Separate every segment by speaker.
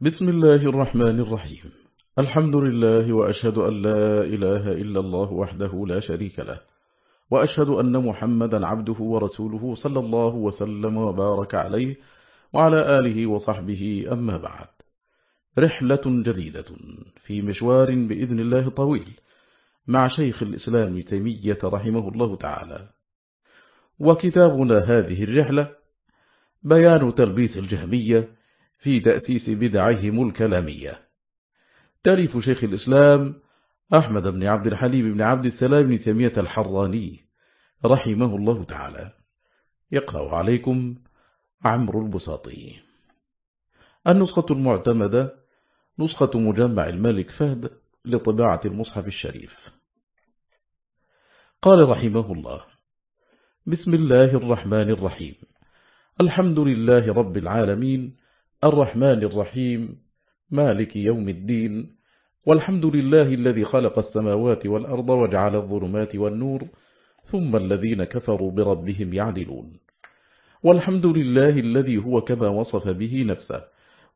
Speaker 1: بسم الله الرحمن الرحيم. الحمد لله وأشهد أن لا إله إلا الله وحده لا شريك له وأشهد أن محمدا عبده ورسوله صلى الله وسلم وبارك عليه وعلى آله وصحبه أما بعد. رحلة جديدة في مشوار بإذن الله طويل مع شيخ الإسلام تيمية رحمه الله تعالى. وكتابنا هذه الرحلة بيان تلبيس الجهمية في تأسيس بدعهم الكلامية تأليف شيخ الإسلام أحمد بن عبد الحليم بن عبد السلام بن تيمية الحراني رحمه الله تعالى. يقرأ عليكم عمرو البساطي. النسخة المعتمدة نسخة مجمع الملك فهد لطباعة المصحف الشريف. قال رحمه الله بسم الله الرحمن الرحيم. الحمد لله رب العالمين الرحمن الرحيم مالك يوم الدين والحمد لله الذي خلق السماوات والأرض وجعل الظلمات والنور ثم الذين كفروا بربهم يعدلون. والحمد لله الذي هو كما وصف به نفسه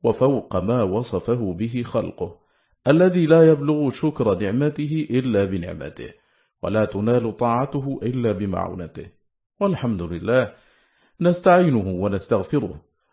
Speaker 1: وفوق ما وصفه به خلقه الذي لا يبلغ شكر نعمته إلا بنعمته ولا تنال طاعته إلا بمعونته. والحمد لله نستعينه ونستغفره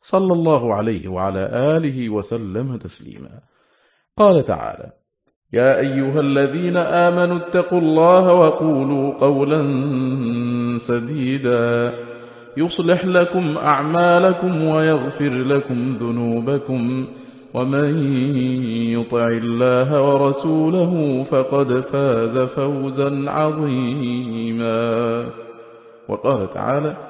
Speaker 1: صلى الله عليه وعلى آله وسلم تسليما. قال تعالى يا أيها الذين آمنوا اتقوا الله وقولوا قولا سديدا. يصلح لكم أعمالكم ويغفر لكم ذنوبكم. ومن يطع الله ورسوله فقد فاز فوزا عظيما. وقال تعالى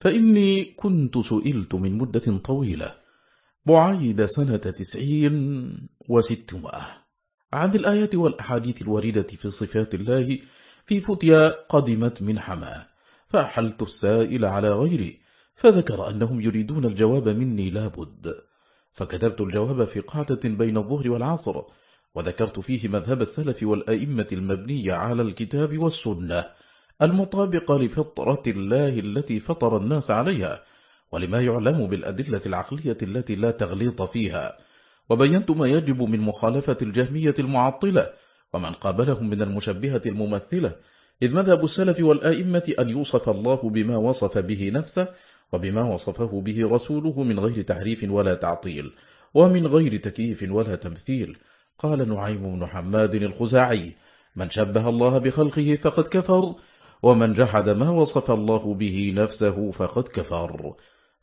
Speaker 1: فإني كنت سئلت من مدة طويلة بعيد سنة تسعين وستمائة عن الآيات والأحاديث الواردة في صفات الله في فتيا قدمت من حماه فأحلت السائل على غيري فذكر أنهم يريدون الجواب مني لابد فكتبت الجواب في قاعدة بين الظهر والعصر وذكرت فيه مذهب السلف والأئمة المبنية على الكتاب والسنة المطابقة لفطرة الله التي فطر الناس عليها ولما يعلم بالأدلة العقلية التي لا تغليط فيها. وبينت ما يجب من مخالفة الجهمية المعطلة ومن قابلهم من المشبهة الممثلة إذ مذهب السلف والآئمة أن يوصف الله بما وصف به نفسه وبما وصفه به رسوله من غير تحريف ولا تعطيل ومن غير تكييف ولا تمثيل. قال نعيم بن حماد الخزاعي من شبه الله بخلقه فقد كفر ومن جحد ما وصف الله به نفسه فقد كفر.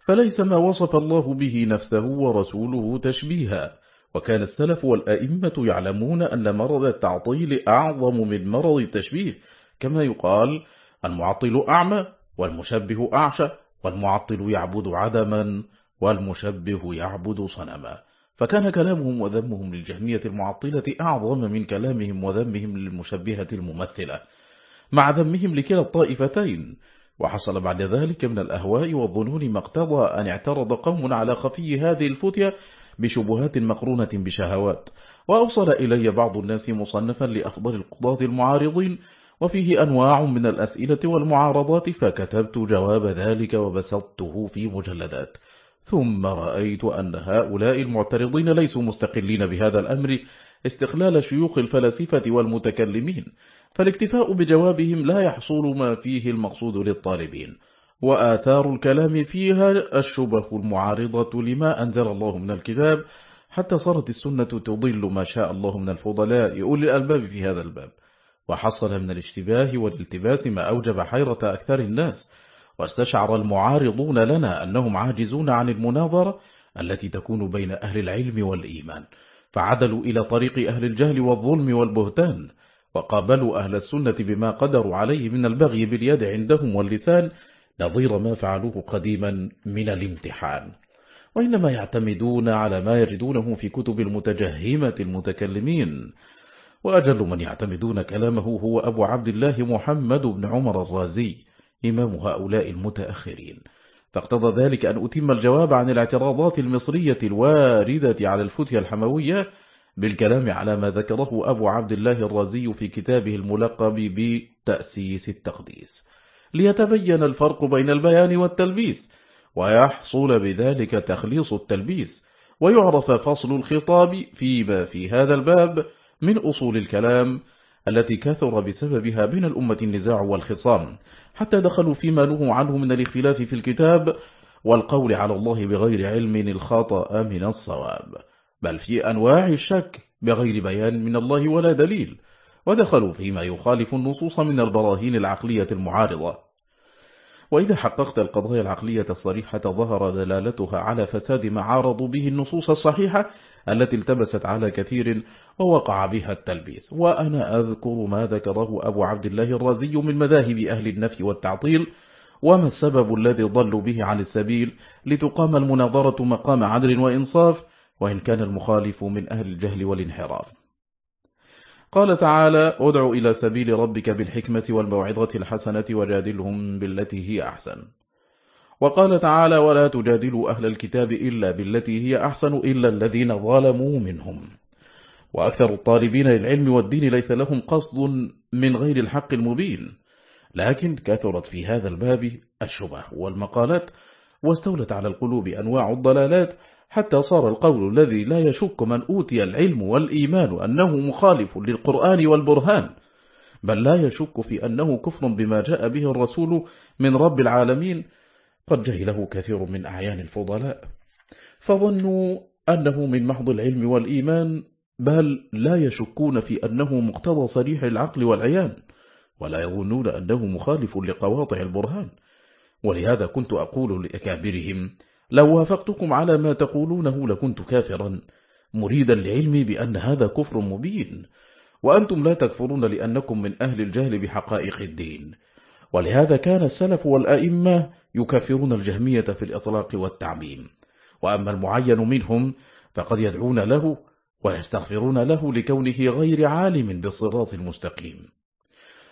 Speaker 1: فليس ما وصف الله به نفسه ورسوله تشبيها. وكان السلف والأئمة يعلمون أن مرض التعطيل أعظم من مرض التشبيه كما يقال المعطل أعمى والمشبه أعشى والمعطل يعبد عدما والمشبه يعبد صنما. فكان كلامهم وذمهم للجهمية المعطلة أعظم من كلامهم وذمهم للمشبهة الممثلة. مع ذمهم لكلا الطائفتين. وحصل بعد ذلك من الأهواء والظنون ما اقتضى أن اعترض قوم على خفي هذه الفتية بشبهات مقرونة بشهوات. وأوصل إلي بعض الناس مصنفا لأفضل القضاة المعارضين وفيه أنواع من الأسئلة والمعارضات فكتبت جواب ذلك وبسطته في مجلدات. ثم رأيت أن هؤلاء المعترضين ليسوا مستقلين بهذا الأمر استقلال شيوخ الفلاسفة والمتكلمين. فالاكتفاء بجوابهم لا يحصل ما فيه المقصود للطالبين وآثار الكلام فيها الشبه المعارضة لما أنزل الله من الكتاب حتى صارت السنة تضل ما شاء الله من الفضلاء أولي الألباب في هذا الباب. وحصل من الاشتباه والالتباس ما أوجب حيرة أكثر الناس واستشعر المعارضون لنا أنهم عاجزون عن المناظرة التي تكون بين أهل العلم والإيمان فعدلوا إلى طريق أهل الجهل والظلم والبهتان. وقابلوا أهل السنة بما قدروا عليه من البغي باليد عندهم واللسان نظير ما فعلوه قديما من الامتحان. وإنما يعتمدون على ما يجدونه في كتب المتجهمة المتكلمين. وأجل من يعتمدون كلامه هو أبو عبد الله محمد بن عمر الرازي إمام هؤلاء المتأخرين. فاقتضى ذلك أن أتم الجواب عن الاعتراضات المصرية الواردة على الفتية الحموية بالكلام على ما ذكره أبو عبد الله الرازي في كتابه الملقب بتأسيس التقديس. ليتبين الفرق بين البيان والتلبيس ويحصل بذلك تخليص التلبيس ويعرف فصل الخطاب فيما في هذا الباب من أصول الكلام التي كثر بسببها بين الأمة النزاع والخصام حتى دخلوا فيما نهوا عنه من الاختلاف في الكتاب والقول على الله بغير علم الخطأ من الصواب. بل في أنواع الشك بغير بيان من الله ولا دليل ودخلوا فيما يخالف النصوص من البراهين العقلية المعارضة. وإذا حققت القضايا العقلية الصريحة ظهر دلالتها على فساد ما عارضوا به النصوص الصحيحة التي التبست على كثير ووقع بها التلبيس. وأنا أذكر ما ذكره أبو عبد الله الرازي من مذاهب أهل النفي والتعطيل وما السبب الذي ضلوا به عن السبيل لتقام المناظرة مقام عدل وإنصاف وإن كان المخالف من أهل الجهل والانحراف. قال تعالى ادع إلى سبيل ربك بالحكمة والموعظة الحسنة وجادلهم بالتي هي أحسن. وقال تعالى ولا تجادلوا أهل الكتاب إلا بالتي هي أحسن إلا الذين ظلموا منهم. وأكثر الطالبين للعلم والدين ليس لهم قصد من غير الحق المبين. لكن كثرت في هذا الباب الشبه والمقالات واستولت على القلوب أنواع الضلالات حتى صار القول الذي لا يشك من أوتي العلم والإيمان أنه مخالف للقرآن والبرهان بل لا يشك في أنه كفر بما جاء به الرسول من رب العالمين قد جهله كثير من أعيان الفضلاء. فظنوا أنه من محض العلم والإيمان بل لا يشكون في أنه مقتضى صريح العقل والعيان ولا يظنون أنه مخالف لقواطع البرهان. ولهذا كنت أقول لأكابرهم لو وافقتكم على ما تقولونه لكنت كافرا. مريدا لعلمي بأن هذا كفر مبين. وأنتم لا تكفرون لأنكم من أهل الجهل بحقائق الدين. ولهذا كان السلف والأئمة يكفرون الجهمية في الإطلاق والتعميم. وأما المعين منهم فقد يدعون له ويستغفرون له لكونه غير عالم بالصراط المستقيم.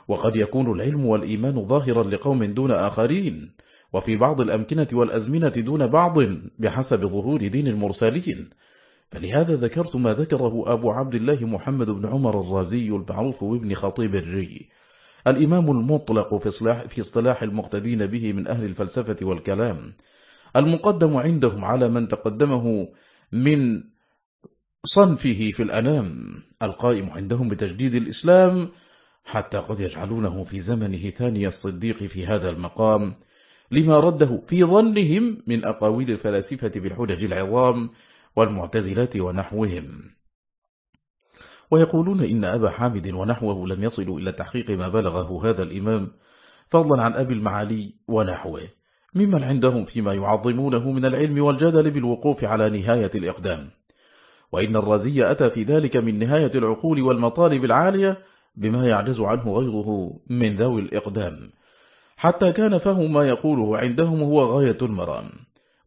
Speaker 1: وقد يكون العلم والإيمان ظاهرا لقوم دون آخرين. وفي بعض الأمكنة والأزمنة دون بعض بحسب ظهور دين المرسلين. فلهذا ذكرت ما ذكره أبو عبد الله محمد بن عمر الرازي المعروف بابن خطيب الري. الإمام المطلق في اصطلاح المقتدين به من أهل الفلسفة والكلام. المقدم عندهم على من تقدمه من صنفه في الأنام. القائم عندهم بتجديد الإسلام حتى قد يجعلونه في زمنه ثاني الصديق في هذا المقام. لما رده في ظنهم من أقاويل الفلاسفة بالحجج العظام والمعتزلات ونحوهم. ويقولون إن أبا حامد ونحوه لم يصلوا إلى تحقيق ما بلغه هذا الإمام فضلا عن أبي المعالي ونحوه ممن عندهم فيما يعظمونه من العلم والجدل بالوقوف على نهاية الإقدام. وإن الرازي أتى في ذلك من نهاية العقول والمطالب العالية بما يعجز عنه غيره من ذوي الإقدام. حتى كان فهم ما يقوله عندهم هو غاية المرام.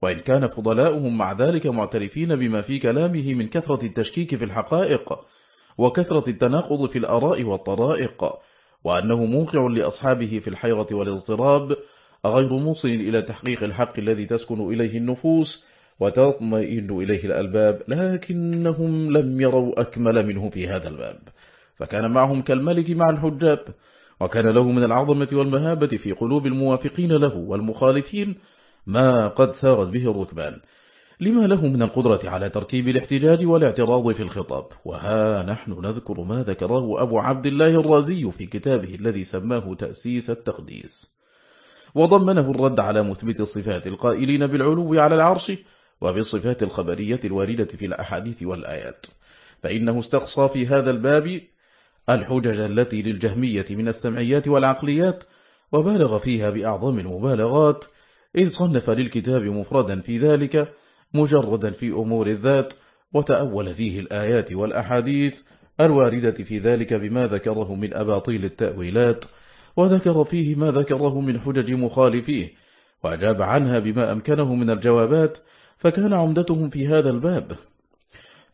Speaker 1: وإن كان فضلاؤهم مع ذلك معترفين بما في كلامه من كثرة التشكيك في الحقائق وكثرة التناقض في الأراء والطرائق وأنه موقع لأصحابه في الحيرة والاضطراب غير موصل إلى تحقيق الحق الذي تسكن إليه النفوس وتطمئن إليه الألباب لكنهم لم يروا أكمل منه في هذا الباب. فكان معهم كالملك مع الحجاب وكان له من العظمة والمهابة في قلوب الموافقين له والمخالفين ما قد سارت به الركبان. لما له من القدرة على تركيب الاحتجاج والاعتراض في الخطاب؟ وها نحن نذكر ما ذكره أبو عبد الله الرازي في كتابه الذي سماه تأسيس التقديس. وضمنه الرد على مثبت الصفات القائلين بالعلو على العرش وبالصفات الخبرية الواردة في الأحاديث والآيات. فإنه استقصى في هذا الباب الحجج التي للجهمية من السمعيات والعقليات وبالغ فيها بأعظم المبالغات إذ صنف للكتاب مفردا في ذلك مجردا في أمور الذات وتأول فيه الآيات والأحاديث الواردة في ذلك بما ذكره من أباطيل التأويلات وذكر فيه ما ذكره من حجج مخالفيه وأجاب عنها بما أمكنه من الجوابات فكان عمدتهم في هذا الباب.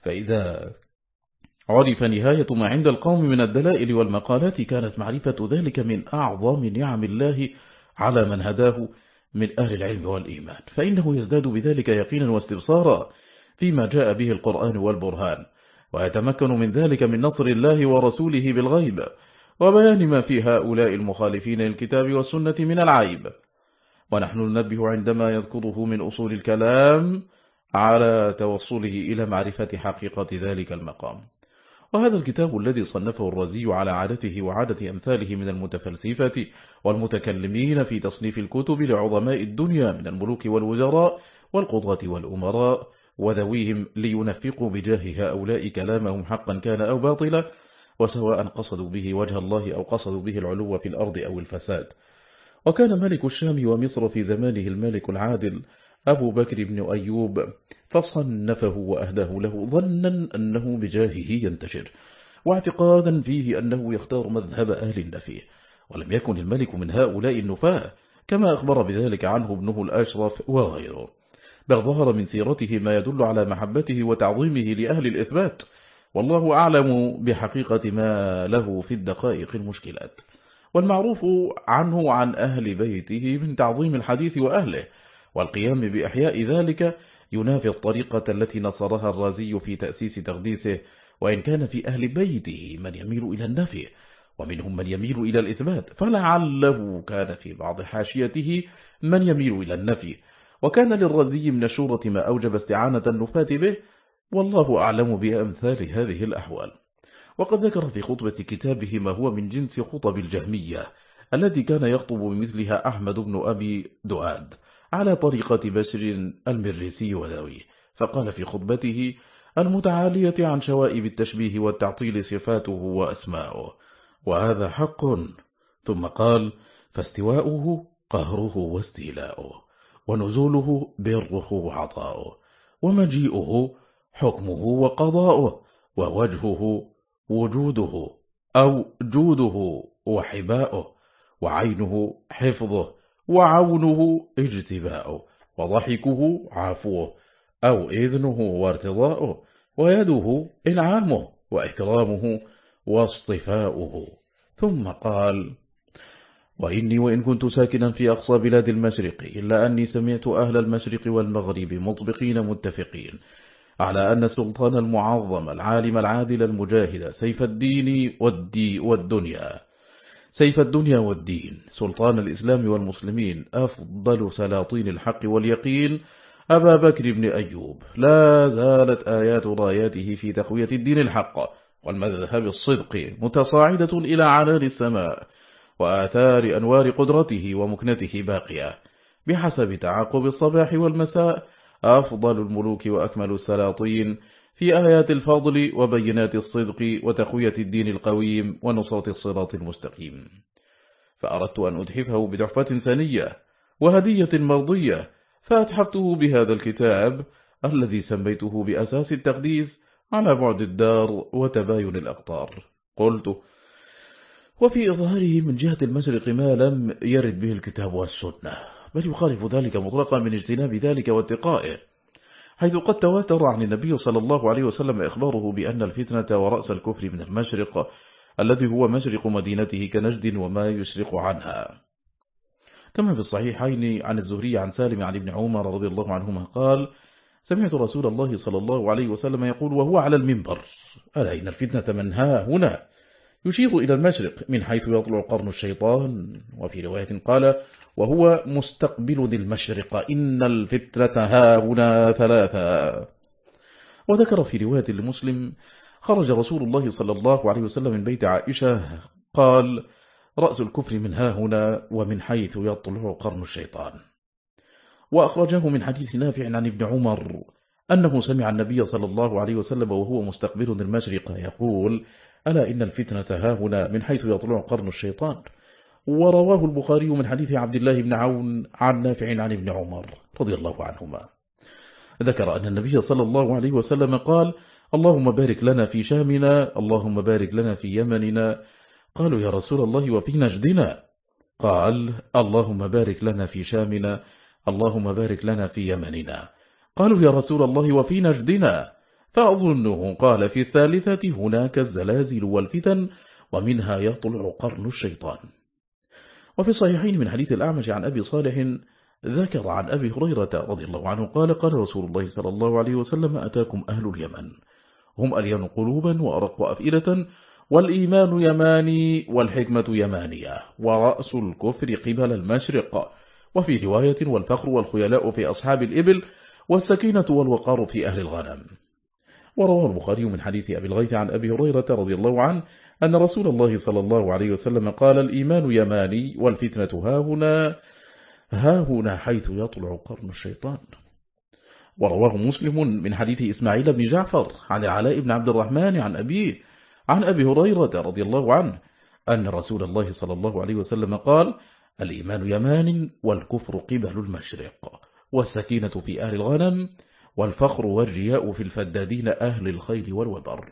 Speaker 1: فإذا عرف نهاية ما عند القوم من الدلائل والمقالات كانت معرفة ذلك من أعظم نعم الله على من هداه من أهل العلم والإيمان. فإنه يزداد بذلك يقينا واستبصارا فيما جاء به القرآن والبرهان ويتمكن من ذلك من نصر الله ورسوله بالغيب وبيان ما في هؤلاء المخالفين للكتاب والسنة من العيب. ونحن ننبه عندما يذكره من أصول الكلام على توصله إلى معرفة حقيقة ذلك المقام. وهذا الكتاب الذي صنفه الرزي على عادته وعادة أمثاله من المتفلسفة والمتكلمين في تصنيف الكتب لعظماء الدنيا من الملوك والوزراء والقضاة والأمراء وذويهم لينفقوا بجاه هؤلاء كلامهم حقا كان أو باطلا وسواء قصدوا به وجه الله أو قصدوا به العلو في الأرض أو الفساد. وكان ملك الشام ومصر في زمانه الملك العادل أبو بكر بن أيوب فصنفه وأهداه له ظنا أنه بجاهه ينتشر واعتقادا فيه أنه يختار مذهب أهل النفي ولم يكن الملك من هؤلاء النفاة كما أخبر بذلك عنه ابنه الأشرف وغيره. بل ظهر من سيرته ما يدل على محبته وتعظيمه لأهل الإثبات والله أعلم بحقيقة ما له في الدقائق المشكلات. والمعروف عنه عن أهل بيته من تعظيم الحديث وأهله والقيام بإحياء ذلك ينافي الطريقة التي نصرها الرازي في تأسيس تقديسه وإن كان في أهل بيته من يميل إلى النفي ومنهم من يميل إلى الإثبات فلعله كان في بعض حاشيته من يميل إلى النفي. وكان للرزي من الشورة ما أوجب استعانة النفاة به والله أعلم بأمثال هذه الأحوال. وقد ذكر في خطبة كتابه ما هو من جنس خطب الجهمية التي كان يخطب بمثلها أحمد بن أبي دؤاد. على طريقة بشر المرسي وذويه. فقال في خطبته المتعالية عن شوائب التشبيه والتعطيل صفاته وأسماؤه. وهذا حق. ثم قال فاستواؤه قهره واستيلاؤه. ونزوله بره وعطاؤه. ومجيئه حكمه وقضاؤه. ووجهه وجوده أو جوده وحباؤه. وعينه حفظه. وعونه اجتباؤه وضحكه عفوه أو إذنه وارتضاؤه ويده إنعامه وإكرامه واصطفاؤه. ثم قال وإني وإن كنت ساكنا في أقصى بلاد المشرق إلا أني سمعت أهل المشرق والمغرب مطبقين متفقين على أن السلطان المعظم العالم العادل المجاهد سيف الدين والدي والدنيا. سيف الدنيا والدين سلطان الإسلام والمسلمين أفضل سلاطين الحق واليقين أبا بكر بن أيوب. لا زالت آيات راياته في تقوية الدين الحق والمذهب الصدق متصاعدة إلى عنان السماء وآثار أنوار قدرته ومكنته باقية. بحسب تعاقب الصباح والمساء أفضل الملوك وأكمل السلاطين في آيات الفضل وبينات الصدق وتقوية الدين القويم ونصرة الصراط المستقيم. فأردت أن أتحفه بتحفة سنية وهدية مرضية فأتحفته بهذا الكتاب الذي سميته بأساس التقديس على بعد الدار وتباين الأقطار. قلت وفي إظهاره من جهة المشرق ما لم يرد به الكتاب والسنة بل يخالف ذلك مطلقا من اجتناب ذلك واتقائه حيث قد تواتر عن النبي صلى الله عليه وسلم إخباره بأن الفتنة ورأس الكفر من المشرق الذي هو مشرق مدينته كنجد وما يشرق عنها. كما في الصحيحين عن الزهري عن سالم عن ابن عمر رضي الله عنهما قال سمعت رسول الله صلى الله عليه وسلم يقول وهو على المنبر ألا إن الفتنة من ها هنا؟ يشير إلى المشرق من حيث يطلع قرن الشيطان وفي رواية قال وهو مستقبل ذي المشرق إن الفتنة ها هنا ثلاثة وذكر في رواية لمسلم خرج رسول الله صلى الله عليه وسلم من بيت عائشة قال رأس الكفر من ها هنا ومن حيث يطلع قرن الشيطان. وأخرجه من حديث نافع عن ابن عمر أنه سمع النبي صلى الله عليه وسلم وهو مستقبل المشرق يقول ألا إن الفتنة ها هنا من حيث يطلع قرن الشيطان. ورواه البخاري من حديث عبد الله بن عون عن نافع عن ابن عمر رضي الله عنهما. ذكر أن النبي صلى الله عليه وسلم قال اللهم بارك لنا في شامنا اللهم بارك لنا في يمننا قالوا يا رسول الله وفي نجدنا قال اللهم بارك لنا في شامنا اللهم بارك لنا في يمننا قالوا يا رسول الله وفي نجدنا فأظنه قال في الثالثة هناك الزلازل والفتن ومنها يطلع قرن الشيطان. وفي الصحيحين من حديث الأعمش عن أبي صالح ذكر عن أبي هريرة رضي الله عنه قال قال رسول الله صلى الله عليه وسلم أتاكم أهل اليمن. هم ألين قلوبا وأرق أفئدة والإيمان يماني والحكمة يمانية ورأس الكفر قبل المشرق. وفي رواية والفخر والخيلاء في أصحاب الإبل والسكينة والوقار في أهل الغنم. ورواه البخاري من حديث أبي الغيث عن أبي هريرة رضي الله عنه أن رسول الله صلى الله عليه وسلم قال الإيمان يماني والفتنة هاهنا هاهنا حيث يطلع قرن الشيطان. ورواه مسلم من حديث إسماعيل بن جعفر عن العلاء بن عبد الرحمن عن أبيه عن أبي هريرة رضي الله عنه أن رسول الله صلى الله عليه وسلم قال الإيمان يمان والكفر قبل المشرق والسكينة في أهل الغنم والفخر والرياء في الفدادين أهل الخيل والوبر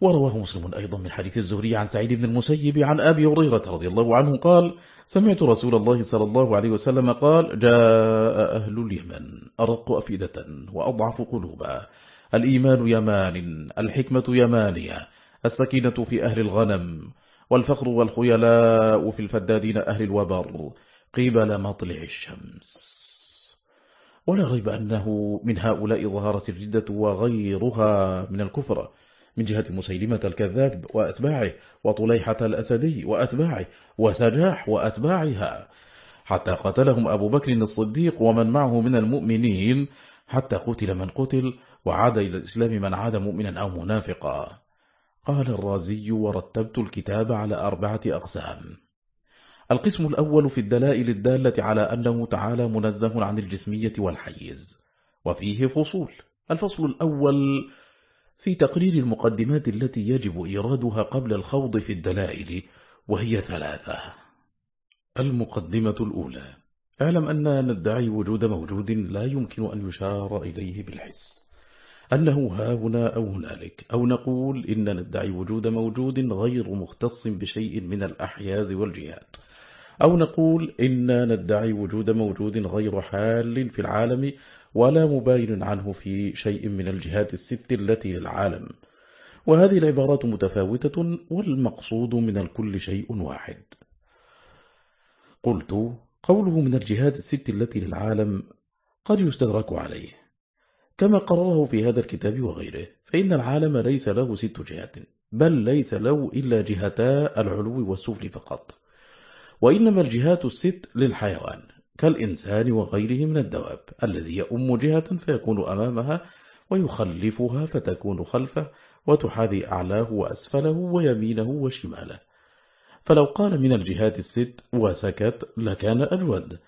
Speaker 1: ورواه مسلم أيضا من حديث الزهري عن سعيد بن المسيب عن أبي هريرة رضي الله عنه قال سمعت رسول الله صلى الله عليه وسلم قال جاء أهل اليمن أرق أفئدة وأضعف قلوبا. الإيمان يمان الحكمة يمانية السكينة في أهل الغنم والفخر والخيلاء في الفدادين أهل الوبر قبل مطلع الشمس. ولا ريب أنه من هؤلاء ظهرت الردة وغيرها من الكفر من جهة مسيلمة الكذاب وأتباعه وطليحة الأسدي وأتباعه وسجاح وأتباعها حتى قتلهم أبو بكر الصديق ومن معه من المؤمنين حتى قتل من قتل وعاد إلى الإسلام من عاد مؤمنا أو منافقا. قال الرازي ورتبت الكتاب على أربعة أقسام القسم الأول في الدلائل الدالة على أنه تعالى منزه عن الجسمية والحيز وفيه فصول. الفصل الأول في تقرير المقدمات التي يجب إيرادها قبل الخوض في الدلائل وهي ثلاثة. المقدمة الأولى اعلم أن ندعي وجود موجود لا يمكن أن يشار إليه بالحس. أنه ها هنا أو هنالك أو نقول إن ندعي وجود موجود غير مختص بشيء من الأحياز والجهات أو نقول إن ندعي وجود موجود غير حال في العالم ولا مباين عنه في شيء من الجهات الست التي للعالم. وهذه العبارات متفاوتة والمقصود من الكل شيء واحد. قلت قوله من الجهات الست التي للعالم قد يستدرك عليه. كما قرره في هذا الكتاب وغيره فإن العالم ليس له ست جهات بل ليس له إلا جهتا العلو والسفل فقط. وإنما الجهات الست للحيوان كالإنسان وغيره من الدواب الذي يؤم جهة فيكون أمامها ويخلفها فتكون خلفه وتحاذي أعلاه وأسفله ويمينه وشماله. فلو قال من الجهات الست وسكت لكان أجود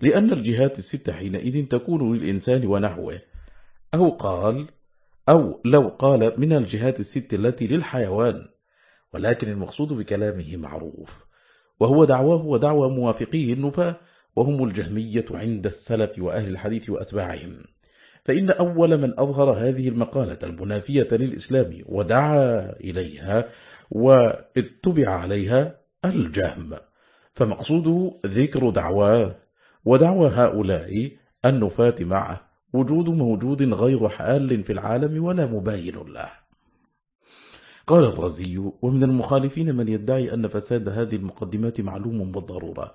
Speaker 1: لأن الجهات الست حينئذ تكون للإنسان ونحوه أو قال أو لو قال من الجهات الست التي للحيوان ولكن المقصود بكلامه معروف وهو دعواه ودعوى موافقيه النفاة وهم الجهمية عند السلف وأهل الحديث وأتباعهم. فإن أول من أظهر هذه المقالة المنافية للإسلام ودعا إليها واتبع عليها الجهم فمقصوده ذكر دعواه ودعوى هؤلاء النفاة معه. وجود موجود غير حال في العالم ولا مباين له. قال الرزي ومن المخالفين من يدعي أن فساد هذه المقدمات معلوم بالضرورة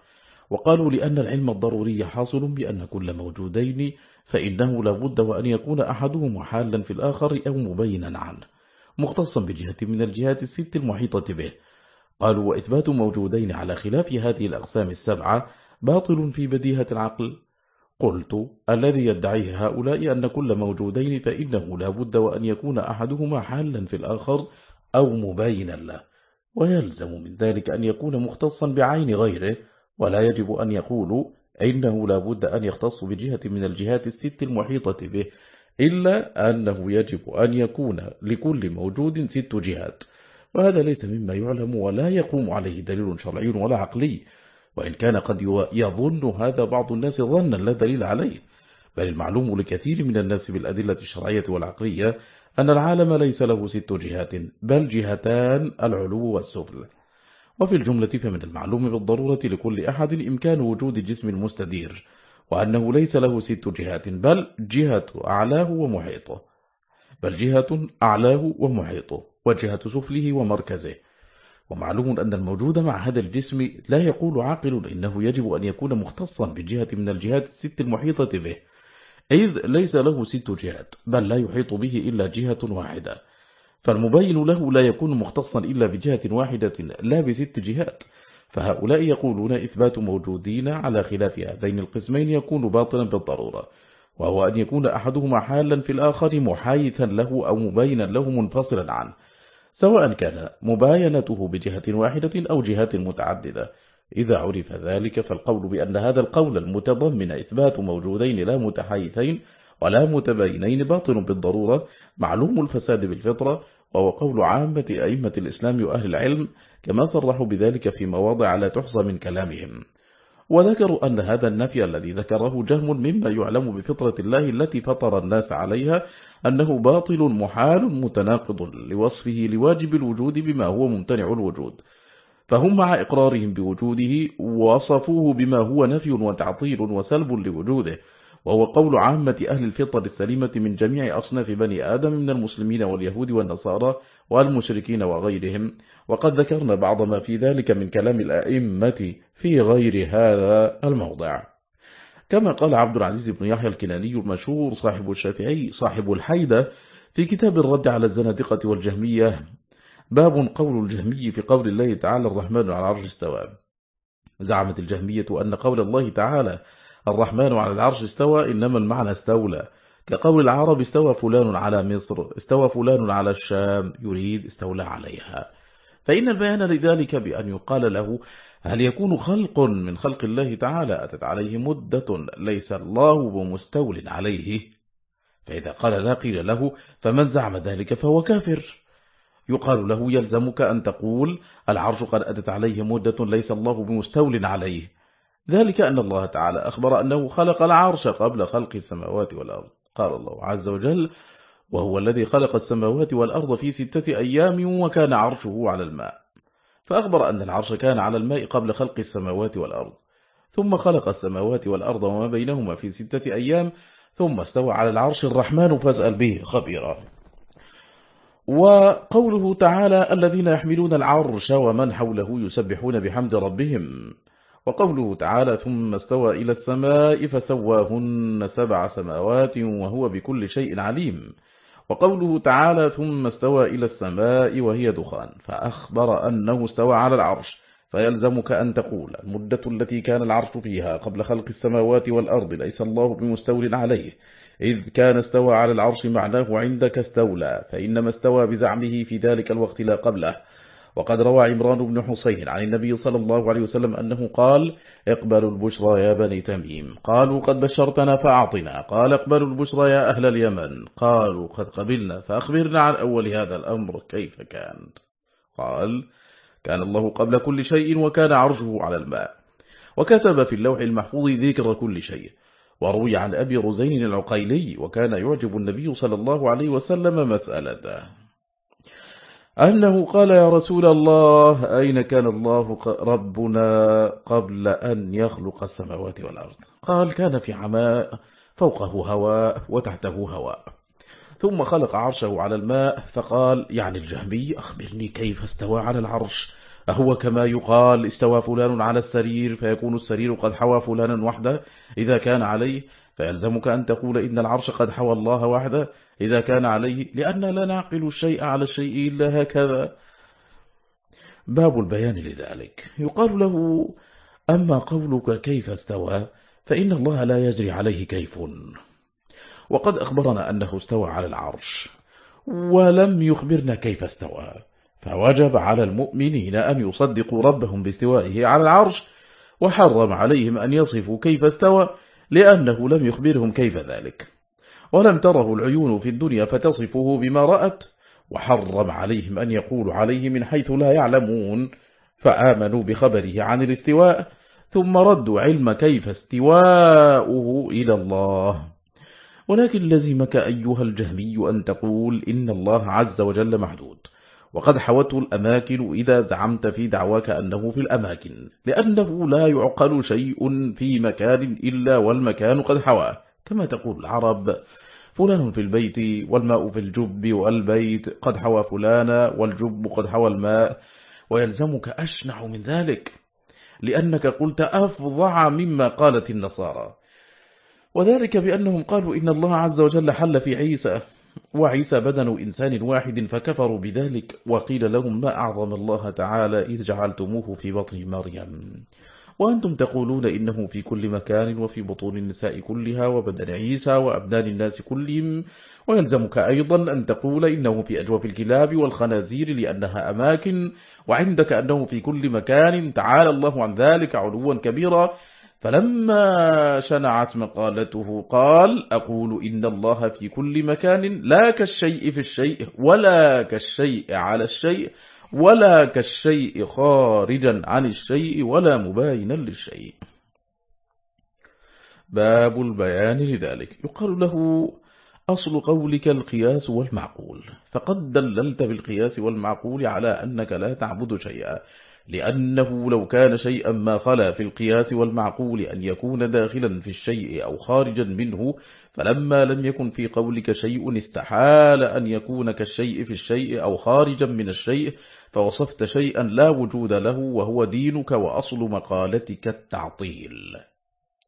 Speaker 1: وقالوا لأن العلم الضروري حاصل بأن كل موجودين فإنه لابد وأن يكون أحدهم حالا في الآخر أو مبينا عنه مختصا بجهة من الجهات الست المحيطة به. قالوا وإثبات موجودين على خلاف هذه الأقسام السبعة باطل في بديهة العقل قلت الذي يدعيه هؤلاء أن كل موجودين فإنه لا بد وأن يكون أحدهما حالا في الآخر أو مباينا له. ويلزم من ذلك أن يكون مختصا بعين غيره ولا يجب أن يقول إنه لا بد أن يختص بجهة من الجهات الست المحيطة به إلا أنه يجب أن يكون لكل موجود ست جهات. وهذا ليس مما يعلم ولا يقوم عليه دليل شرعي ولا عقلي. وإن كان قد يظن هذا بعض الناس ظنا لا دليل عليه. بل المعلوم لكثير من الناس بالأدلة الشرعية والعقلية أن العالم ليس له ست جهات بل جهتان العلو والسفل. وفي الجملة فمن المعلوم بالضرورة لكل أحد إمكان وجود جسم مستدير وأنه ليس له ست جهات بل جهة أعلاه ومحيطه. بل جهة أعلاه ومحيطه وجهة سفله ومركزه. ومعلوم أن الموجود مع هذا الجسم لا يقول عاقل إنه يجب أن يكون مختصا بجهة من الجهات الست المحيطة به إذ ليس له ست جهات بل لا يحيط به إلا جهة واحدة. فالمبين له لا يكون مختصا إلا بجهة واحدة لا بست جهات. فهؤلاء يقولون إثبات موجودين على خلاف هذين القسمين يكون باطلا بالضرورة وهو أن يكون أحدهما حالا في الآخر محايثا له أو مبينا له منفصلا عنه. سواء كان مباينته بجهة واحدة أو جهات متعددة. إذا عرف ذلك فالقول بأن هذا القول المتضمن إثبات موجودين لا متحيثين ولا متباينين باطل بالضرورة معلوم الفساد بالفطرة وهو قول عامة أئمة الإسلام وأهل العلم كما صرحوا بذلك في مواضع لا تحصى من كلامهم. وذكروا أن هذا النفي الذي ذكره جهم مما يعلم بفطرة الله التي فطر الناس عليها أنه باطل محال متناقض لوصفه لواجب الوجود بما هو ممتنع الوجود. فهم مع إقرارهم بوجوده وصفوه بما هو نفي وتعطيل وسلب لوجوده. وهو قول عامة أهل الفطر السليمة من جميع أصناف بني آدم من المسلمين واليهود والنصارى والمشركين وغيرهم. وقد ذكرنا بعض ما في ذلك من كلام الأئمة في غير هذا الموضع. كما قال عبد العزيز بن يحيى الكناني المشهور صاحب الشافعي صاحب الحيدة في كتاب الرد على الزنادقة والجهمية باب قول الجهمي في قول الله تعالى الرحمن على العرش استوى. زعمت الجهمية أن قول الله تعالى الرحمن على العرش استوى إنما المعنى استولى. كقول العرب استوى فلان على مصر استوى فلان على الشام يريد استولى عليها. فإن البيان لذلك بأن يقال له هل يكون خلق من خلق الله تعالى أتت عليه مدة ليس الله بمستول عليه؟ فإذا قال لا قيل له فمن زعم ذلك فهو كافر. يقال له يلزمك أن تقول العرش قد أتت عليه مدة ليس الله بمستول عليه. ذلك أن الله تعالى أخبر أنه خلق العرش قبل خلق السماوات والأرض. قال الله عز وجل وهو الذي خلق السماوات والأرض في ستة أيام وكان عرشه على الماء. فأخبر أن العرش كان على الماء قبل خلق السماوات والأرض. ثم خلق السماوات والأرض وما بينهما في ستة أيام ثم استوى على العرش الرحمن فاسأل به خبيرا. وقوله تعالى الذين يحملون العرش ومن حوله يسبحون بحمد ربهم. وقوله تعالى ثم استوى إلى السماء فسواهن سبع سماوات وهو بكل شيء عليم. وقوله تعالى ثم استوى إلى السماء وهي دخان. فأخبر أنه استوى على العرش. فيلزمك أن تقول المدة التي كان العرش فيها قبل خلق السماوات والأرض ليس الله بمستول عليه. إذ كان استوى على العرش معناه عندك استولى. فإنما استوى بزعمه في ذلك الوقت لا قبله. وقد روى عمران بن حسين عن النبي صلى الله عليه وسلم أنه قال اقبلوا البشرى يا بني تميم. قالوا قد بشرتنا فأعطنا. قال اقبلوا البشرى يا أهل اليمن. قالوا قد قبلنا فأخبرنا عن أول هذا الأمر كيف كان. قال كان الله قبل كل شيء وكان عرشه على الماء. وكتب في اللوح المحفوظ ذكر كل شيء. وروي عن أبي رزين العقيلي وكان يعجب النبي صلى الله عليه وسلم مسألته. أنه قال يا رسول الله أين كان الله ربنا قبل أن يخلق السماوات والأرض؟ قال كان في عماء فوقه هواء وتحته هواء. ثم خلق عرشه على الماء فقال يعني الجهمي أخبرني كيف استوى على العرش؟ أهو كما يقال استوى فلان على السرير فيكون السرير قد حوى فلانا وحده إذا كان عليه فيلزمك أن تقول إن العرش قد حوى الله وحده إذا كان عليه لأن لا نعقل الشيء على الشيء إلا هكذا. باب البيان لذلك. يقال له أما قولك كيف استوى فإن الله لا يجري عليه كيف. وقد أخبرنا أنه استوى على العرش ولم يخبرنا كيف استوى. فوجب على المؤمنين أن يصدقوا ربهم باستوائه على العرش وحرم عليهم أن يصفوا كيف استوى. لأنه لم يخبرهم كيف ذلك. ولم تره العيون في الدنيا فتصفه بما رأت وحرم عليهم أن يقولوا عليه من حيث لا يعلمون. فآمنوا بخبره عن الاستواء ثم ردوا علم كيف استواؤه إلى الله. ولكن لزمك أيها الجهمي أن تقول إن الله عز وجل محدود. وقد حوته الأماكن إذا زعمت في دعواك أنه في الأماكن لأنه لا يعقل شيء في مكان إلا والمكان قد حواه. كما تقول العرب فلان في البيت والماء في الجب والبيت قد حوى فلانا والجب قد حوى الماء ويلزمك أشنع من ذلك لأنك قلت أفضع مما قالت النصارى. وذلك بأنهم قالوا إن الله عز وجل حل في عيسى. وعيسى بدن إنسان واحد فكفروا بذلك وقيل لهم ما أعظم الله تعالى إذ جعلتموه في بطن مريم. وأنتم تقولون إنه في كل مكان وفي بطون النساء كلها وبدن عيسى وأبدان الناس كلهم. ويلزمك أيضا أن تقول إنه في أجوف الكلاب والخنازير لأنها أماكن وعندك أنه في كل مكان تعالى الله عن ذلك علوا كبيرا. فلما شنعت مقالته قال أقول إن الله في كل مكان لا كالشيء في الشيء ولا كالشيء على الشيء ولا كالشيء خارجا عن الشيء ولا مباينا للشيء. باب البيان لذلك. يقال له أصل قولك القياس والمعقول. فقد دللت بالقياس والمعقول على أنك لا تعبد شيئا. لأنه لو كان شيئا ما خلا في القياس والمعقول أن يكون داخلا في الشيء أو خارجا منه فلما لم يكن في قولك شيء استحال أن يكون كالشيء في الشيء أو خارجا من الشيء فوصفت شيئا لا وجود له وهو دينك وأصل مقالتك التعطيل.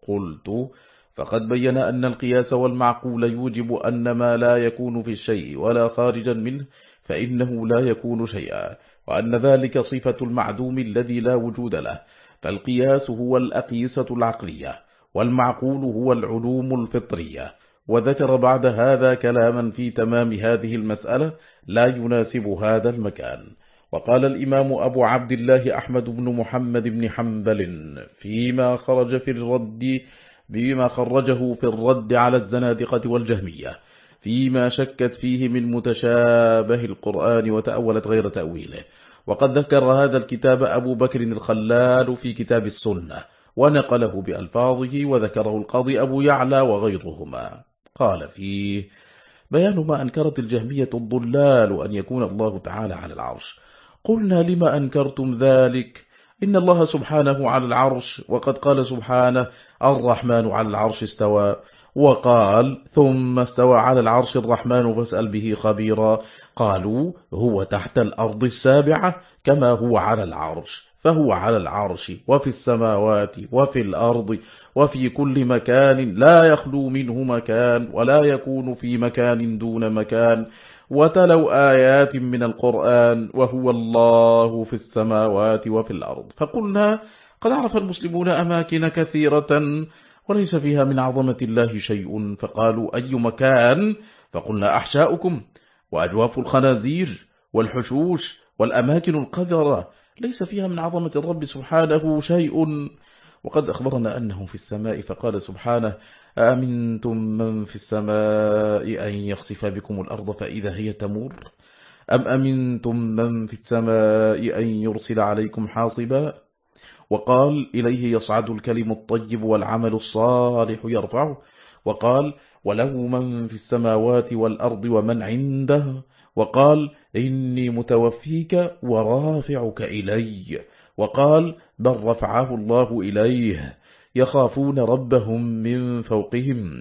Speaker 1: قلت فقد بين أن القياس والمعقول يوجب أن ما لا يكون في الشيء ولا خارجا منه فإنه لا يكون شيئا. وأن ذلك صفة المعدوم الذي لا وجود له فالقياس هو الأقيسة العقلية والمعقول هو العلوم الفطرية. وذكر بعد هذا كلاما في تمام هذه المسألة لا يناسب هذا المكان. وقال الإمام أبو عبد الله أحمد بن محمد بن حنبل فيما خرج في الرد بما خرجه في الرد على الزنادقة والجهمية. فيما شكت فيه من متشابه القرآن وتأولت غير تأويله. وقد ذكر هذا الكتاب أبو بكر الخلال في كتاب السنة ونقله بألفاظه وذكره القاضي أبو يعلى وغيرهما. قال فيه بيان ما أنكرت الجهمية الضلال أن يكون الله تعالى على العرش. قلنا لما أنكرتم ذلك؟ إن الله سبحانه على العرش وقد قال سبحانه الرحمن على العرش استوى وقال ثم استوى على العرش الرحمن فاسأل به خبيرا. قالوا هو تحت الأرض السابعة كما هو على العرش فهو على العرش وفي السماوات وفي الأرض وفي كل مكان لا يخلو منه مكان ولا يكون في مكان دون مكان. وتلوا آيات من القرآن وهو الله في السماوات وفي الأرض. فقلنا قد عرف المسلمون أماكن كثيرة وليس فيها من عظمة الله شيء. فقالوا أي مكان؟ فقلنا أحشاؤكم وأجواف الخنازير والحشوش والأماكن القذرة. ليس فيها من عظمة الرب سبحانه شيء. وقد أخبرنا أنه في السماء فقال سبحانه أمنتم من في السماء أن يخسف بكم الأرض فإذا هي تمور؟ أم أمنتم من في السماء أن يرسل عليكم حاصبا؟ وقال إليه يصعد الكلم الطيب والعمل الصالح يرفعه. وقال وله من في السماوات والأرض ومن عنده. وقال إني متوفيك ورافعك إلي. وقال بل رفعه الله إليه. يخافون ربهم من فوقهم.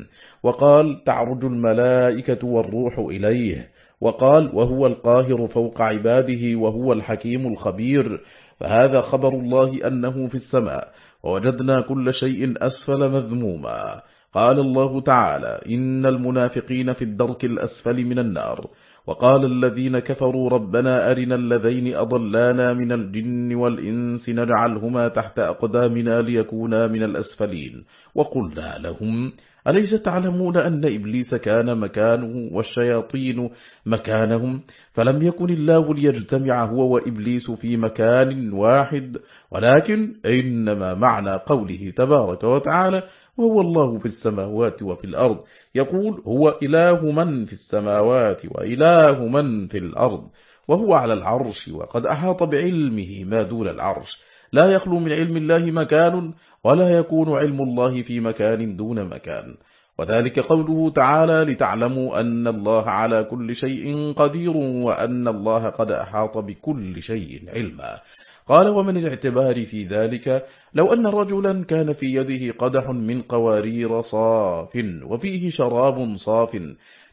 Speaker 1: وقال تعرج الملائكة والروح إليه. وقال وهو القاهر فوق عباده وهو الحكيم الخبير. فهذا خبر الله أنه في السماء ووجدنا كل شيء أسفل مذموما. قال الله تعالى إن المنافقين في الدرك الأسفل من النار. وقال الذين كفروا ربنا أرنا الذين أضلانا من الجن والإنس نجعلهما تحت أقدامنا ليكونا من الأسفلين. وقلنا لهم أليس تعلمون أن إبليس كان مكانه والشياطين مكانهم؟ فلم يكن الله ليجتمع هو وإبليس في مكان واحد ولكن إنما معنى قوله تبارك وتعالى وهو الله في السماوات وفي الأرض يقول هو إله من في السماوات وإله من في الأرض وهو على العرش وقد أحاط بعلمه ما دون العرش لا يخلو من علم الله مكان ولا يكون علم الله في مكان دون مكان. وذلك قوله تعالى لتعلموا أن الله على كل شيء قدير وأن الله قد أحاط بكل شيء علما. قال ومن الاعتبار في ذلك لو أن رجلا كان في يده قدح من قوارير صاف وفيه شراب صاف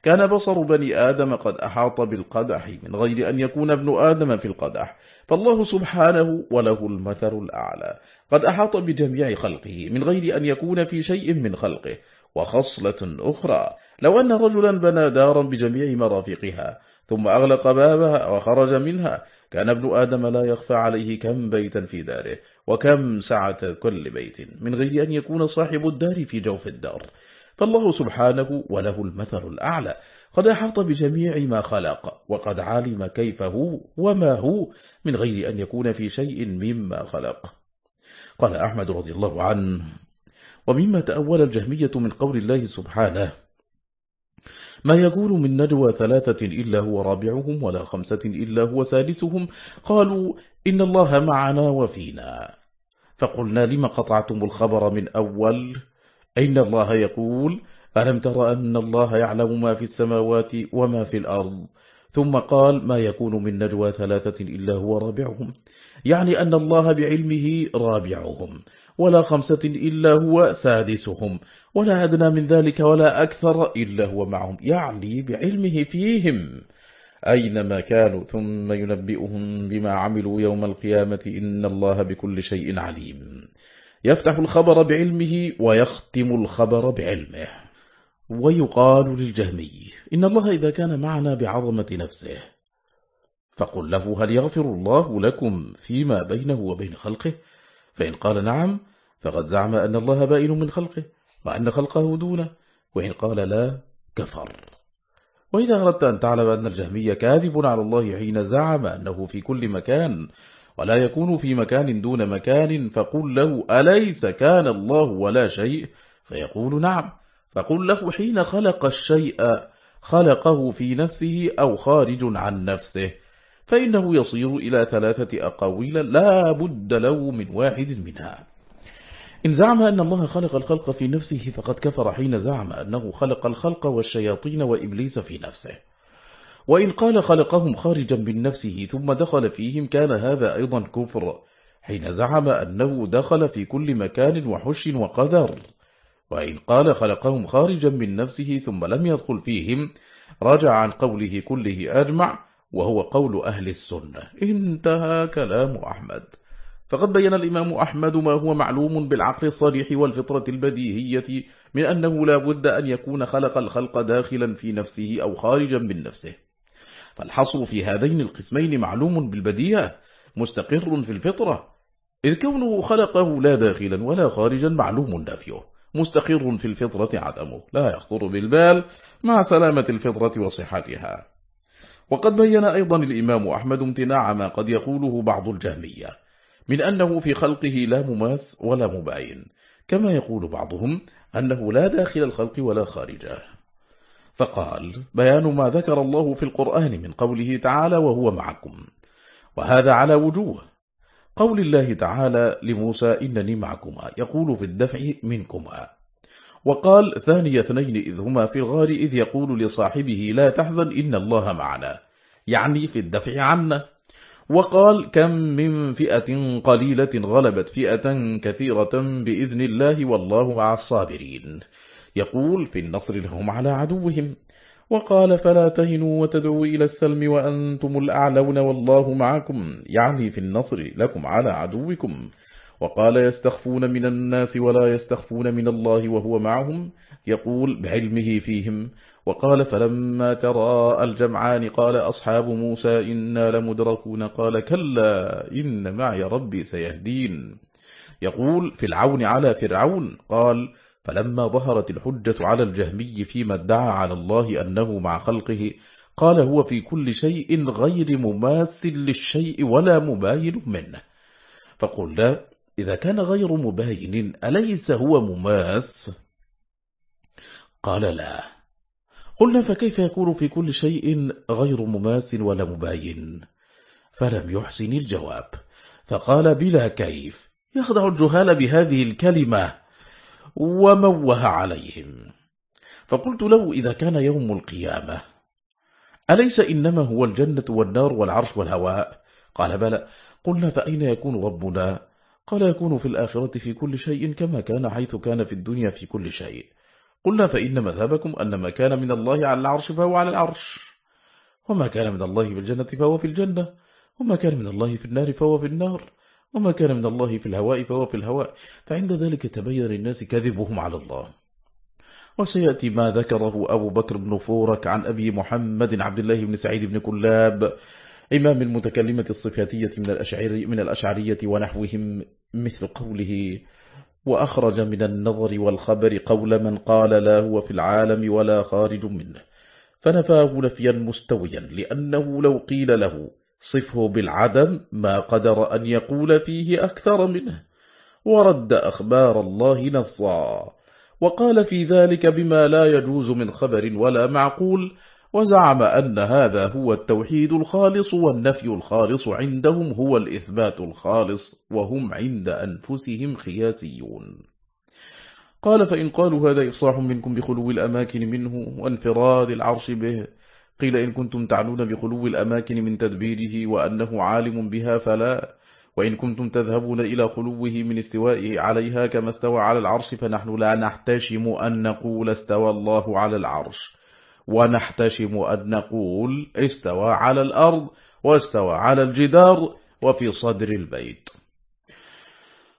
Speaker 1: كان بصر بني آدم قد أحاط بالقدح من غير أن يكون ابن آدم في القدح. فالله سبحانه وله المثل الأعلى. قد أحاط بجميع خلقه من غير أن يكون في شيء من خلقه وخصلة أخرى. لو أن رجلا بنى دارا بجميع مرافقها ثم أغلق بابها وخرج منها كان ابن آدم لا يخفى عليه كم بيتا في داره وكم سعة كل بيت من غير أن يكون صاحب الدار في جوف الدار. فالله سبحانه وله المثل الأعلى. قد أحاط بجميع ما خلق وقد علم كيف هو وما هو من غير أن يكون في شيء مما خلق. قال أحمد رضي الله عنه ومما تأول الجهمية من قول الله سبحانه ما يكون من نجوى ثلاثة إلا هو رابعهم ولا خمسة إلا هو سادسهم قالوا إن الله معنا وفينا. فقلنا لما قطعتم الخبر من أول؟ أين الله يقول ألم تر أن الله يعلم ما في السماوات وما في الأرض؟ ثم قال ما يكون من نجوى ثلاثة إلا هو رابعهم. يعني أن الله بعلمه رابعهم ولا خمسة إلا هو سادسهم ولا أدنى من ذلك ولا أكثر إلا هو معهم. يعني بعلمه فيهم. أينما كانوا ثم ينبئهم بما عملوا يوم القيامة إن الله بكل شيء عليم. يفتح الخبر بعلمه ويختم الخبر بعلمه. ويقال للجهمي إن الله إذا كان معنا بعظمة نفسه فقل له هل يغفر الله لكم فيما بينه وبين خلقه؟ فإن قال نعم فقد زعم أن الله بائن من خلقه وأن خلقه دونه وإن قال لا كفر. وإذا أردت أن تعلم أن الجهمية كاذب على الله حين زعم أنه في كل مكان ولا يكون في مكان دون مكان فقل له أليس كان الله ولا شيء؟ فيقول نعم. فقل له حين خلق الشيء خلقه في نفسه أو خارج عن نفسه فإنه يصير إلى ثلاثة أقاويل لا بد له من واحد منها. إن زعم أن الله خلق الخلق في نفسه فقد كفر حين زعم أنه خلق الخلق والشياطين وإبليس في نفسه. وإن قال خلقهم خارجا من نفسه ثم دخل فيهم كان هذا أيضا كفر حين زعم أنه دخل في كل مكان وحش وقدر وإن قال خلقهم خارجا من نفسه ثم لم يدخل فيهم رجع عن قوله كله أجمع وهو قول أهل السنة. انتهى كلام أحمد. فقد بين الإمام أحمد ما هو معلوم بالعقل الصريح والفطرة البديهية من أنه لا بد أن يكون خلق الخلق داخلا في نفسه أو خارجا من نفسه. فالحصر في هذين القسمين معلوم بالبديهة مستقر في الفطرة إذ كونه خلقه لا داخلا ولا خارجا معلوم نافيه مستقر في الفطرة عدمه. لا يخطر بالبال مع سلامة الفطرة وصحتها. وقد بين أيضا الإمام أحمد امتناع ما قد يقوله بعض الجهمية من أنه في خلقه لا مماس ولا مباين كما يقول بعضهم أنه لا داخل الخلق ولا خارجه. فقال بيان ما ذكر الله في القرآن من قوله تعالى وهو معكم وهذا على وجوه قول الله تعالى لموسى إنني معكما يقول في الدفع منكما. وقال ثاني اثنين إذ هما في الغار إذ يقول لصاحبه لا تحزن إن الله معنا يعني في الدفع عنا. وقال كم من فئة قليلة غلبت فئة كثيرة بإذن الله والله مع الصابرين. يقول في النصر لهم على عدوهم. وقال فلا تهنوا وتدعوا إلى السلم وأنتم الأعلون والله معكم. يعني في النصر لكم على عدوكم. وقال يستخفون من الناس ولا يستخفون من الله وهو معهم. يقول بعلمه فيهم. وقال فلما ترى الجمعان قال أصحاب موسى إنا لمدركون. قال كلا إن معي ربي سيهدين. يقول في العون على فرعون. قال فلما ظهرت الحجة على الجهمي فيما ادعى على الله أنه مع خلقه قال هو في كل شيء غير مماثل للشيء ولا مباين منه. فقلنا إذا كان غير مباين أليس هو مماس قال لا. قلنا فكيف يكون في كل شيء غير مماس ولا مباين؟ فلم يحسن الجواب. فقال بلا كيف. يخدع الجهال بهذه الكلمة. وموه عليهم. فقلت له إذا كان يوم القيامة أليس إنما هو الجنة والنار والعرش والهواء؟ قال بلى. قلنا فأين يكون ربنا؟ قال يكون في الآخرة في كل شيء كما كان حيث كان في الدنيا في كل شيء. قلنا فإن مذهبكم أن ما كان من الله على العرش فهو على العرش وما كان من الله في الجنة فهو في الجنة وما كان من الله في النار فهو في النار. وما كان من الله في الهواء فهو في الهواء. فعند ذلك تبين للناس كذبهم على الله. وسيأتي ما ذكره أبو بكر بن فورك عن أبي محمد عبد الله بن سعيد بن كلاب إمام المتكلمة الصفاتية من الأشعري من الأشعرية ونحوهم مثل قوله وأخرج من النظر والخبر قول من قال لا هو في العالم ولا خارج منه فنفاه نفيا مستويا لأنه لو قيل له صفه بالعدم ما قدر أن يقول فيه أكثر منه ورد أخبار الله نصا. وقال في ذلك بما لا يجوز من خبر ولا معقول وزعم أن هذا هو التوحيد الخالص والنفي الخالص عندهم هو الإثبات الخالص وهم عند أنفسهم خياسيون. قال فإن قالوا هذا إفصاح منكم بخلو الأماكن منه وانفراد العرش به قيل إن كنتم تعنون بخلو الأماكن من تدبيره وأنه عالم بها فلا وإن كنتم تذهبون إلى خلوه من استوائه عليها كما استوى على العرش فنحن لا نحتشم أن نقول استوى الله على العرش ونحتشم أن نقول استوى على الأرض واستوى على الجدار وفي صدر البيت.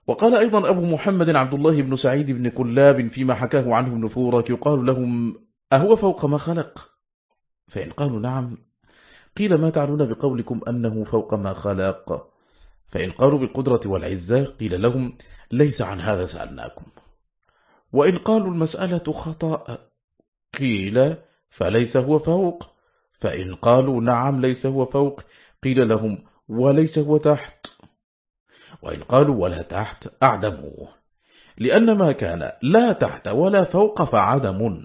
Speaker 1: وقال أيضا أبو محمد عبد الله بن سعيد بن كلاب فيما حكاه عنه ابن فورك يقال لهم أهو فوق ما خلق؟ فإن قالوا نعم قيل ما تعنون بقولكم أنه فوق ما خلق؟ فإن قالوا بالقدرة والعزة قيل لهم ليس عن هذا سألناكم. وإن قالوا المسألة خطأ قيل فليس هو فوق. فإن قالوا نعم ليس هو فوق قيل لهم وليس هو تحت. وإن قالوا ولا تحت أعدموه. لأن ما كان لا تحت ولا فوق فعدم.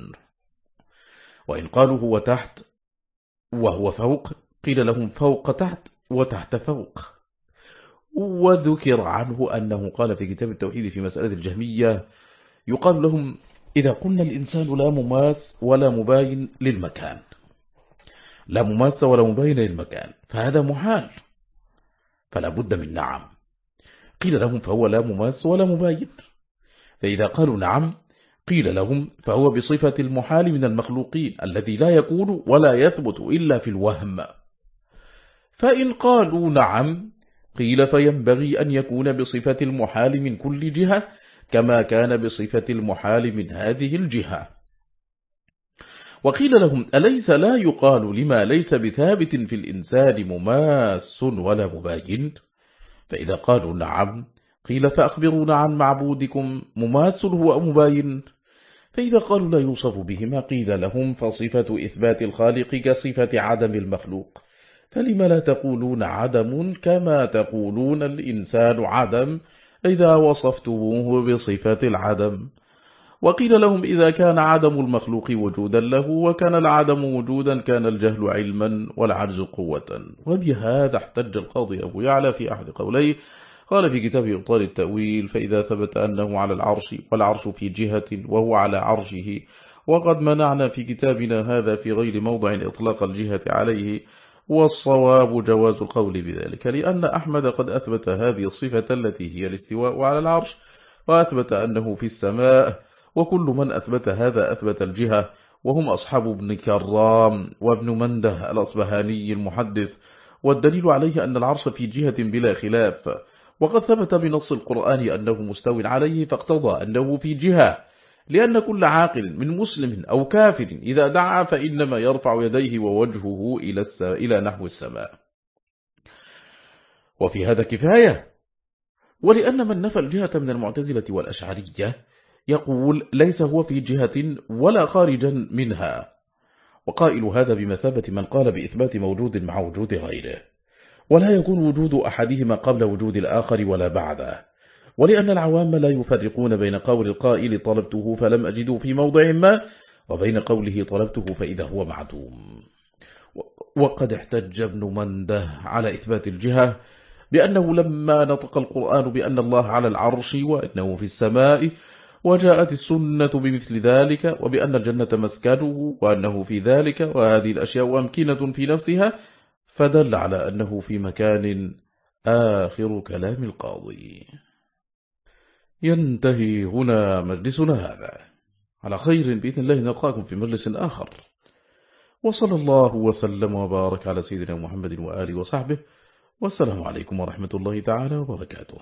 Speaker 1: وإن قالوا هو تحت وهو فوق قيل لهم فوق تحت وتحت فوق. وذكر عنه أنه قال في كتاب التوحيد في مسألة الجهمية يقال لهم إذا قلنا الإنسان لا مماس ولا مباين للمكان. لا مماس ولا مباين للمكان فهذا محال فلا بد من نعم. قيل لهم فهو لا مماس ولا مباين. فإذا قالوا نعم قيل لهم فهو بصفة المحال من المخلوقين الذي لا يكون ولا يثبت إلا في الوهم. فإن قالوا نعم قيل فينبغي أن يكون بصفة المحال من كل جهة كما كان بصفة المحال من هذه الجهة. وقيل لهم أليس لا يقال لما ليس بثابت في الإنسان مماس ولا مباين؟ فإذا قالوا نعم قيل فأخبرونا عن معبودكم مماس هو مباين؟ فإذا قالوا لا يوصف بهما قيل لهم فصفة إثبات الخالق كصفة عدم المخلوق. فلما لا تقولون عدم كما تقولون الإنسان عدم إذا وصفتموه بصفة العدم؟ وقيل لهم إذا كان عدم المخلوق وجودا له وكان العدم وجودا كان الجهل علما والعجز قوة. وبهذا احتج القاضي أبو يعلى في أحد قوليه قال في كتاب إبطال التأويل فإذا ثبت أنه على العرش والعرش في جهة وهو على عرشه. وقد منعنا في كتابنا هذا في غير موضع إطلاق الجهة عليه والصواب جواز القول بذلك. لأن أحمد قد أثبت هذه الصفة التي هي الاستواء على العرش وأثبت أنه في السماء وكل من أثبت هذا أثبت الجهة. وهم أصحاب ابن كرام وابن مندة الأصبهاني المحدث. والدليل عليه أن العرش في جهة بلا خلاف. وقد ثبت بنص القرآن أنه مستو عليه فاقتضى أنه في جهة لأن كل عاقل من مسلم أو كافر إذا دعا فإنما يرفع يديه ووجهه إلى, إلى نحو السماء. وفي هذا كفاية ولأن من نفى الجهة من المعتزلة والأشعرية يقول ليس هو في جهة ولا خارجا منها. وقائل هذا بمثابة من قال بإثبات موجود مع وجود غيره. ولا يكون وجود أحدهما قبل وجود الآخر ولا بعده. ولأن العوام لا يفرقون بين قول القائل طلبته فلم أجده في موضع ما وبين قوله طلبته فإذا هو معدوم. وقد احتج ابن منده على إثبات الجهة بأنه لما نطق القرآن بأن الله على العرش وأنه في السماء وجاءت السنة بمثل ذلك وبأن الجنة مسكنه وأنه في ذلك وهذه الأشياء أمكنة في نفسها فدل على أنه في مكان آخر كلام القاضي. ينتهي هنا مجلسنا هذا. على خير بإذن الله نلقاكم في مجلس آخر. وصلى الله وسلم وبارك على سيدنا محمد وآله وصحبه. والسلام عليكم ورحمة الله تعالى وبركاته.